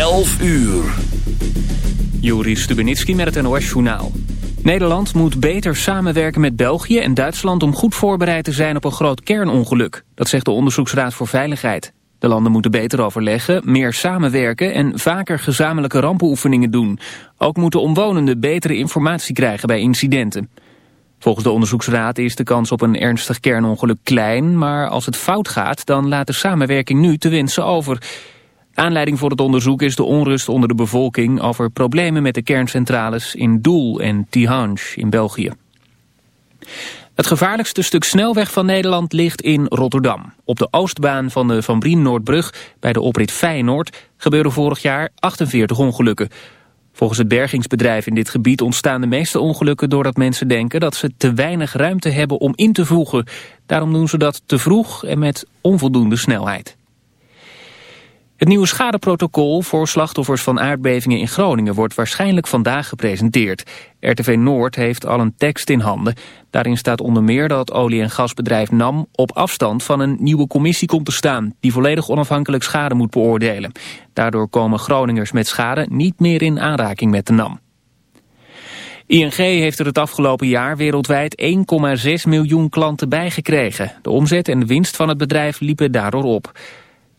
11 uur. Juri Stubenitski met het NOS-journaal. Nederland moet beter samenwerken met België en Duitsland... om goed voorbereid te zijn op een groot kernongeluk. Dat zegt de Onderzoeksraad voor Veiligheid. De landen moeten beter overleggen, meer samenwerken... en vaker gezamenlijke rampenoefeningen doen. Ook moeten omwonenden betere informatie krijgen bij incidenten. Volgens de onderzoeksraad is de kans op een ernstig kernongeluk klein... maar als het fout gaat, dan laat de samenwerking nu te wensen over... Aanleiding voor het onderzoek is de onrust onder de bevolking over problemen met de kerncentrales in Doel en Tihange in België. Het gevaarlijkste stuk snelweg van Nederland ligt in Rotterdam. Op de oostbaan van de Van Brien Noordbrug bij de oprit Feyenoord gebeurden vorig jaar 48 ongelukken. Volgens het bergingsbedrijf in dit gebied ontstaan de meeste ongelukken doordat mensen denken dat ze te weinig ruimte hebben om in te voegen. Daarom doen ze dat te vroeg en met onvoldoende snelheid. Het nieuwe schadeprotocol voor slachtoffers van aardbevingen in Groningen wordt waarschijnlijk vandaag gepresenteerd. RTV Noord heeft al een tekst in handen. Daarin staat onder meer dat olie- en gasbedrijf NAM op afstand van een nieuwe commissie komt te staan... die volledig onafhankelijk schade moet beoordelen. Daardoor komen Groningers met schade niet meer in aanraking met de NAM. ING heeft er het afgelopen jaar wereldwijd 1,6 miljoen klanten bijgekregen. De omzet en de winst van het bedrijf liepen daardoor op.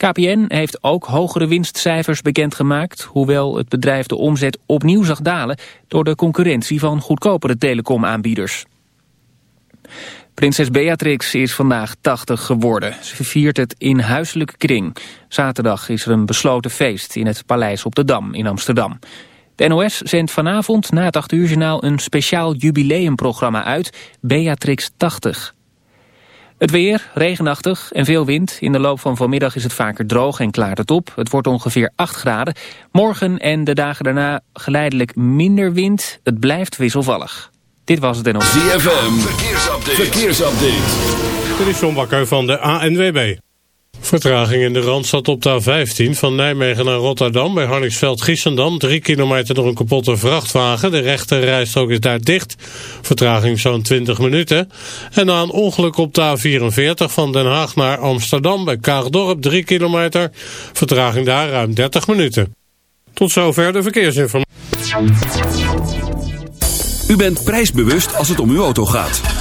KPN heeft ook hogere winstcijfers bekendgemaakt... hoewel het bedrijf de omzet opnieuw zag dalen... door de concurrentie van goedkopere telecomaanbieders. Prinses Beatrix is vandaag 80 geworden. Ze viert het in huiselijke kring. Zaterdag is er een besloten feest in het Paleis op de Dam in Amsterdam. De NOS zendt vanavond na het 8 uur journaal een speciaal jubileumprogramma uit... Beatrix 80. Het weer, regenachtig en veel wind. In de loop van vanmiddag is het vaker droog en klaart het op. Het wordt ongeveer 8 graden. Morgen en de dagen daarna geleidelijk minder wind. Het blijft wisselvallig. Dit was het en op. ZFM, verkeersupdate. verkeersupdate. Dit is John Bakker van de ANWB. Vertraging in de Randstad op de A15 van Nijmegen naar Rotterdam bij Harningsveld-Giessendam. Drie kilometer door een kapotte vrachtwagen. De rechte rijstrook is daar dicht. Vertraging zo'n 20 minuten. En na een ongeluk op de A44 van Den Haag naar Amsterdam bij Kaagdorp 3 kilometer. Vertraging daar ruim 30 minuten. Tot zover de verkeersinformatie. U bent prijsbewust als het om uw auto gaat.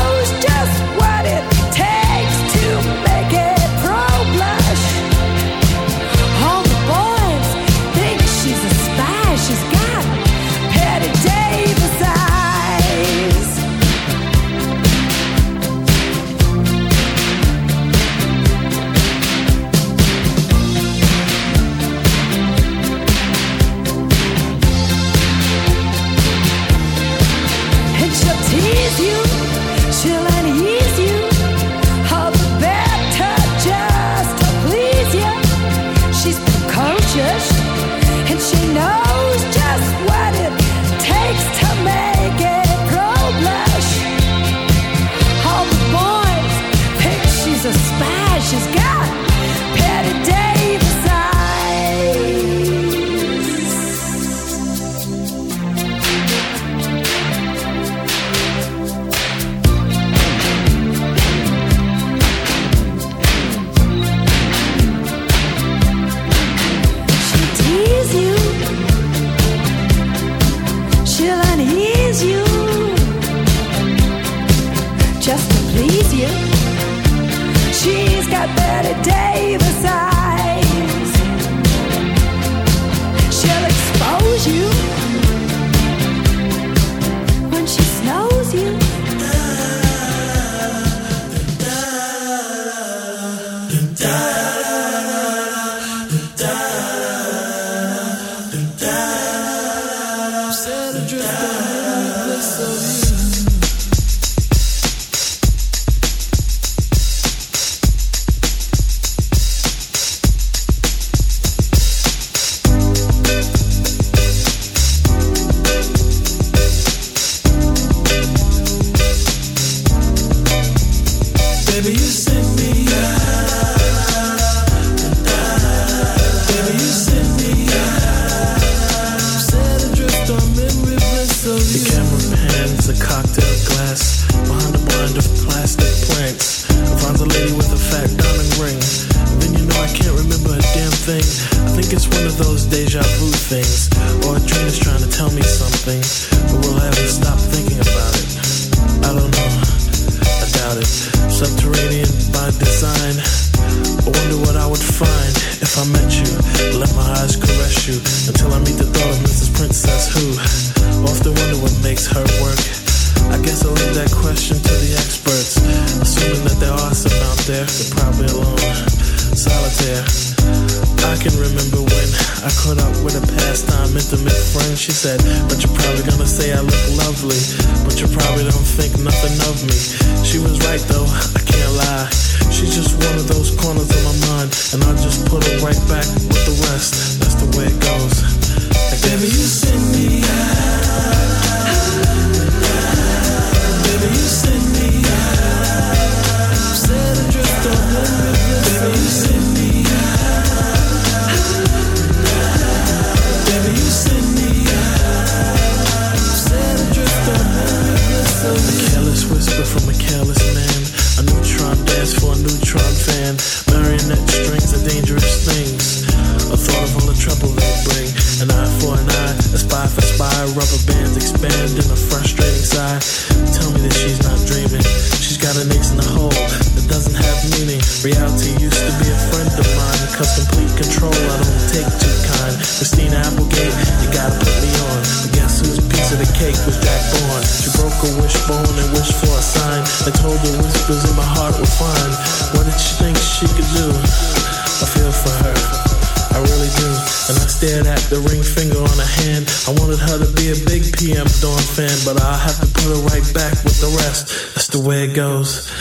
That's the way it goes.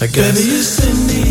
I guess. Baby, you send me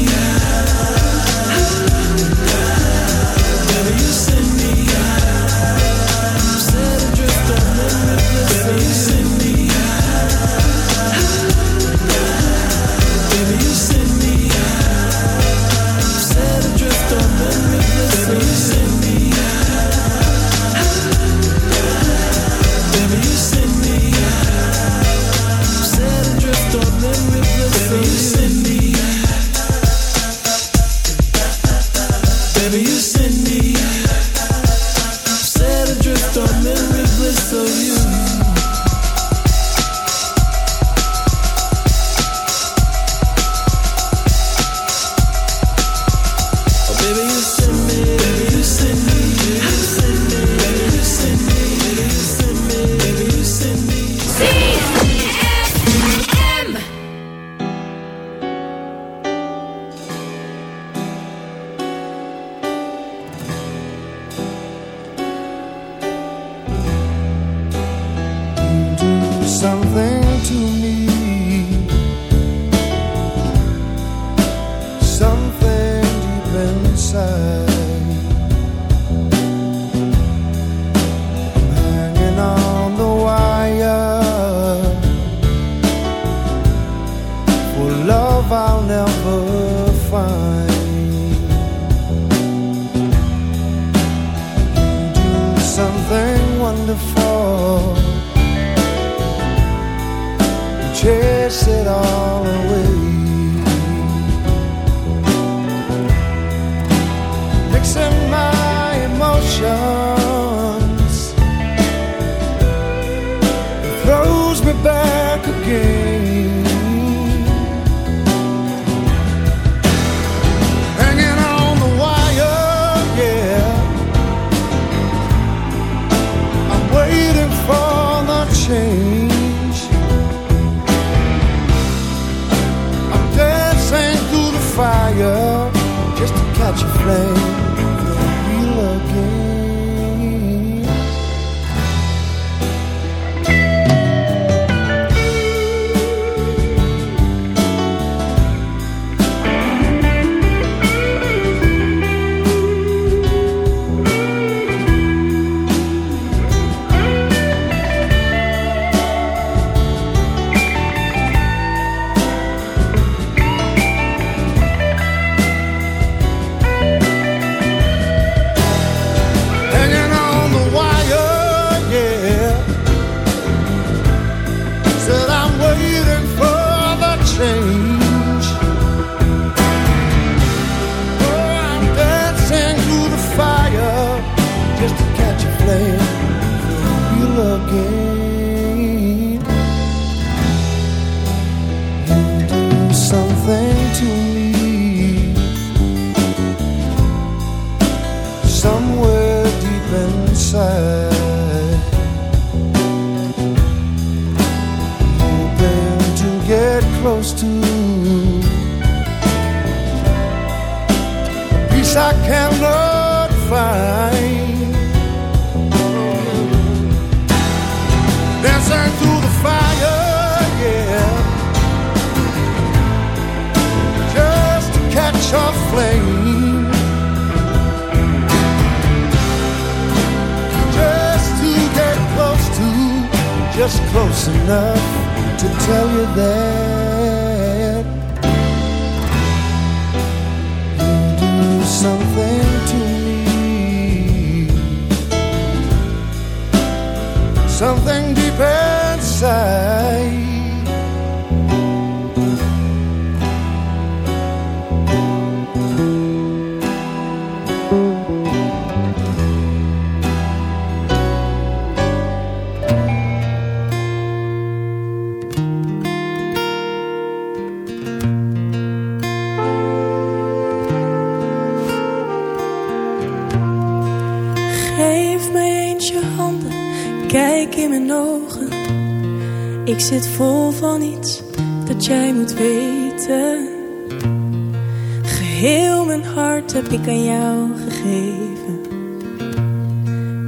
change.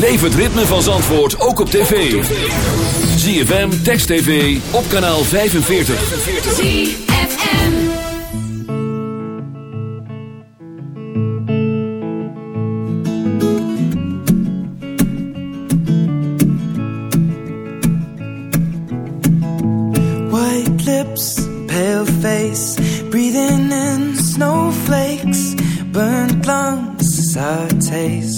Beleef het ritme van Zandvoort ook op tv. ZFM, Text TV, op kanaal 45. ZFM. White lips, pale face, breathing in snowflakes, burnt lungs, sour taste.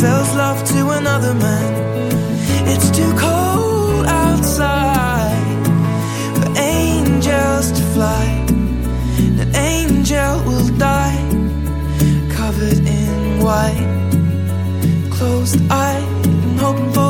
Sells love to another man. It's too cold outside for angels to fly. An angel will die covered in white, closed eye, and hoping for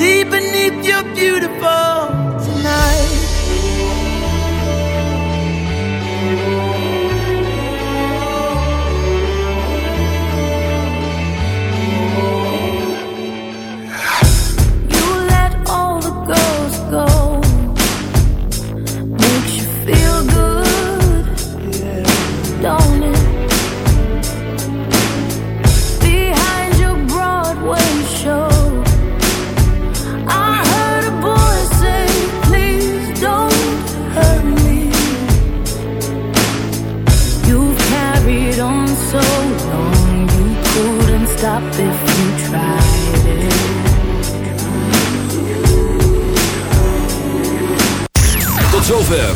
see beneath your beautiful tonight?